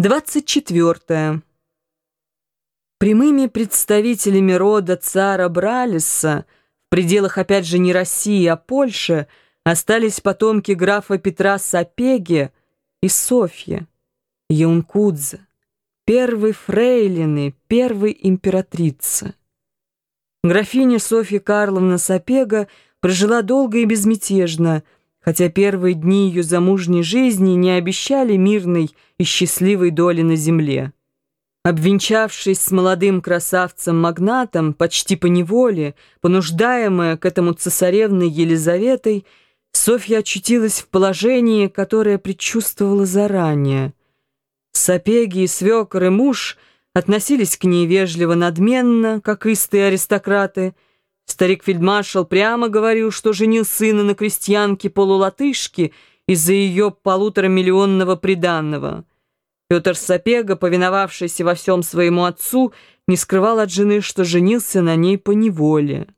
24. Прямыми представителями рода цара Бралиса в пределах, опять же, не России, а Польши, остались потомки графа Петра Сапеги и Софья, Юнкудзе, первой фрейлины, первой императрицы. Графиня Софья Карловна Сапега прожила долго и безмятежно, хотя первые дни ее замужней жизни не обещали мирной и счастливой доли на земле. Обвенчавшись с молодым красавцем-магнатом, почти по неволе, понуждаемая к этому цесаревной Елизаветой, Софья очутилась в положении, которое предчувствовала заранее. Сапеги и свекор и муж относились к ней вежливо надменно, как истые аристократы – Старик-фельдмаршал прямо говорил, что женил сына на крестьянке-полулатышке из-за ее полуторамиллионного приданного. Петр Сапега, повиновавшийся во всем своему отцу, не скрывал от жены, что женился на ней по неволе.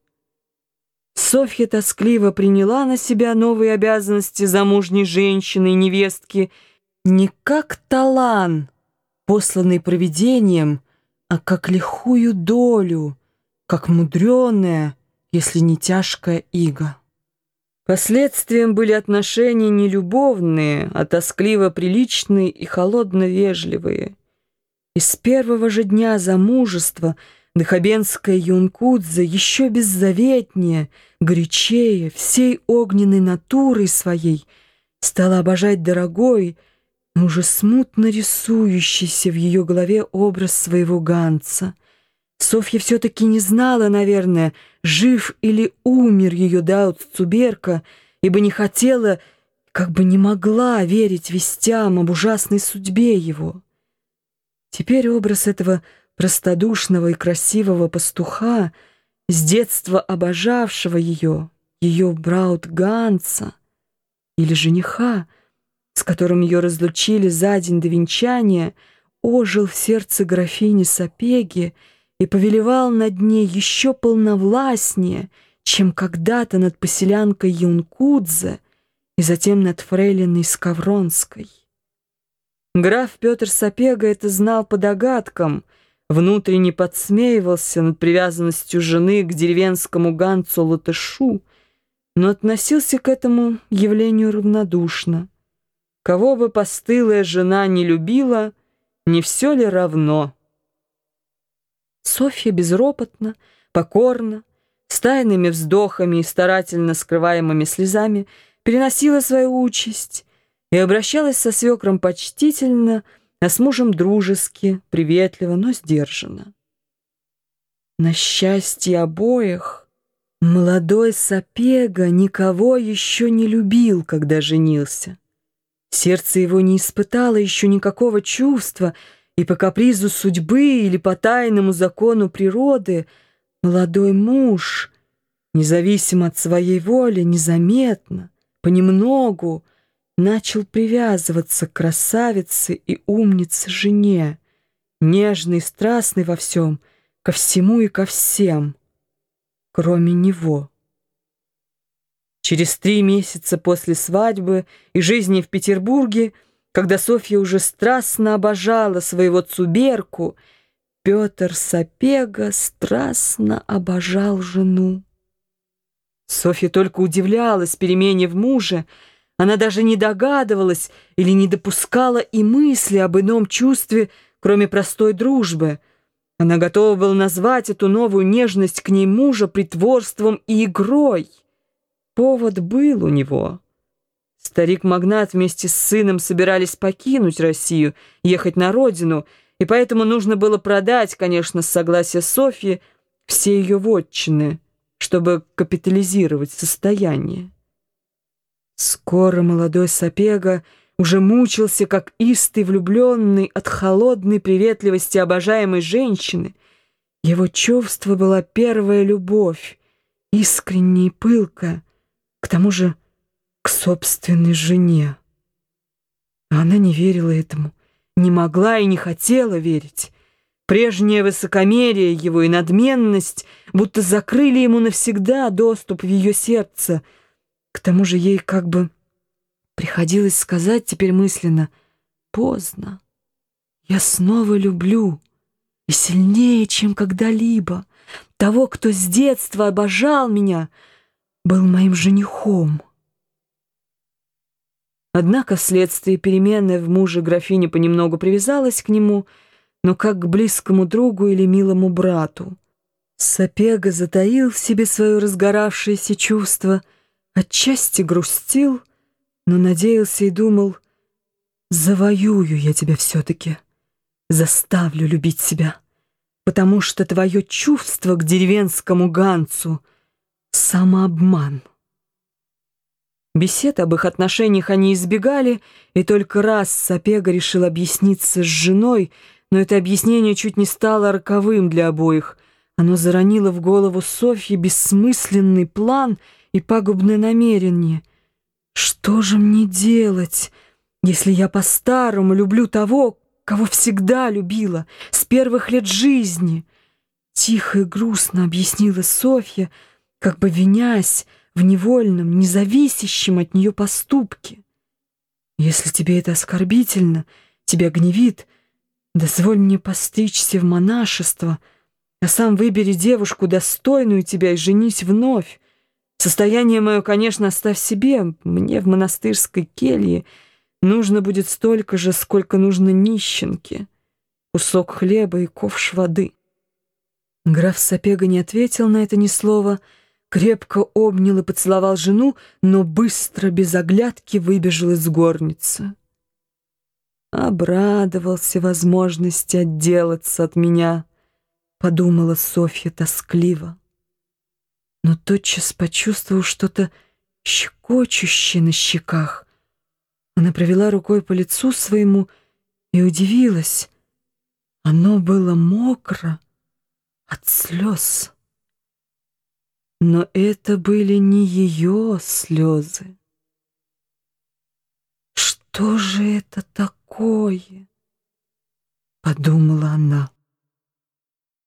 Софья тоскливо приняла на себя новые обязанности замужней женщины и невестки не как талан, посланный провидением, а как лихую долю, как мудреная, если не тяжкая ига. Последствием были отношения не любовные, а тоскливо-приличные и холодно-вежливые. И с первого же дня замужества Дахабенская Юнкудзе еще беззаветнее, горячее, всей огненной натурой своей стала обожать дорогой, но уже смутно рисующийся в ее голове образ своего Ганца — Софья все-таки не знала, наверное, жив или умер ее Даут Цуберка, ибо не хотела, как бы не могла верить вестям об ужасной судьбе его. Теперь образ этого простодушного и красивого пастуха, с детства обожавшего ее, ее Браут Ганса или жениха, с которым ее разлучили за день до венчания, ожил в сердце графини Сапеги и повелевал над ней еще полновластнее, чем когда-то над поселянкой Юнкудзе и затем над фрейлиной Скавронской. Граф Петр Сапега это знал по догадкам, внутренне подсмеивался над привязанностью жены к деревенскому ганцу Латышу, но относился к этому явлению равнодушно. Кого бы постылая жена не любила, не все ли равно — Софья безропотно, покорно, с тайными вздохами и старательно скрываемыми слезами переносила свою участь и обращалась со свекром почтительно, а с мужем дружески, приветливо, но сдержанно. На счастье обоих молодой Сапега никого еще не любил, когда женился. Сердце его не испытало еще никакого чувства — и по капризу судьбы или по тайному закону природы молодой муж, независимо от своей воли, незаметно, понемногу, начал привязываться к красавице и умнице жене, нежный и страстный во всем, ко всему и ко всем, кроме него. Через три месяца после свадьбы и жизни в Петербурге когда Софья уже страстно обожала своего Цуберку, Петр Сапега страстно обожал жену. Софья только удивлялась перемене в муже, она даже не догадывалась или не допускала и мысли об ином чувстве, кроме простой дружбы. Она готова была назвать эту новую нежность к ней мужа притворством и игрой. Повод был у него — Старик-магнат вместе с сыном собирались покинуть Россию, ехать на родину, и поэтому нужно было продать, конечно, с согласия Софьи, все ее вотчины, чтобы капитализировать состояние. Скоро молодой Сапега уже мучился, как истый влюбленный от холодной приветливости обожаемой женщины. Его чувство была первая любовь, искренняя и пылкая, к тому же к собственной жене. она не верила этому, не могла и не хотела верить. Прежнее высокомерие его и надменность будто закрыли ему навсегда доступ в ее сердце. К тому же ей как бы приходилось сказать теперь мысленно «поздно». Я снова люблю, и сильнее, чем когда-либо, того, кто с детства обожал меня, был моим женихом. Однако вследствие перемены в муже графиня понемногу привязалась к нему, но как к близкому другу или милому брату. Сапега затаил в себе свое разгоравшееся чувство, отчасти грустил, но надеялся и думал, «Завоюю я тебя все-таки, заставлю любить себя, потому что твое чувство к деревенскому ганцу — самообман». Бесед об их отношениях они избегали, и только раз Сапега решил объясниться с женой, но это объяснение чуть не стало роковым для обоих. Оно заронило в голову Софьи бессмысленный план и пагубное намерение. «Что же мне делать, если я по-старому люблю того, кого всегда любила, с первых лет жизни?» Тихо и грустно объяснила Софья, как бы винясь, в невольном, независящем от нее поступке. Если тебе это оскорбительно, тебя гневит, дозволь мне постричься в монашество, а сам выбери девушку, достойную тебя, и женись вновь. Состояние мое, конечно, оставь себе, мне в монастырской келье нужно будет столько же, сколько нужно нищенке, кусок хлеба и ковш воды. Граф Сапега не ответил на это ни слова, — крепко обнял и поцеловал жену, но быстро, без оглядки, выбежал из горницы. Обрадовался возможности отделаться от меня, подумала Софья тоскливо. Но тотчас почувствовал что-то щекочущее на щеках. Она провела рукой по лицу своему и удивилась. Оно было мокро от слез. Но это были не ее слезы. «Что же это такое?» — подумала она.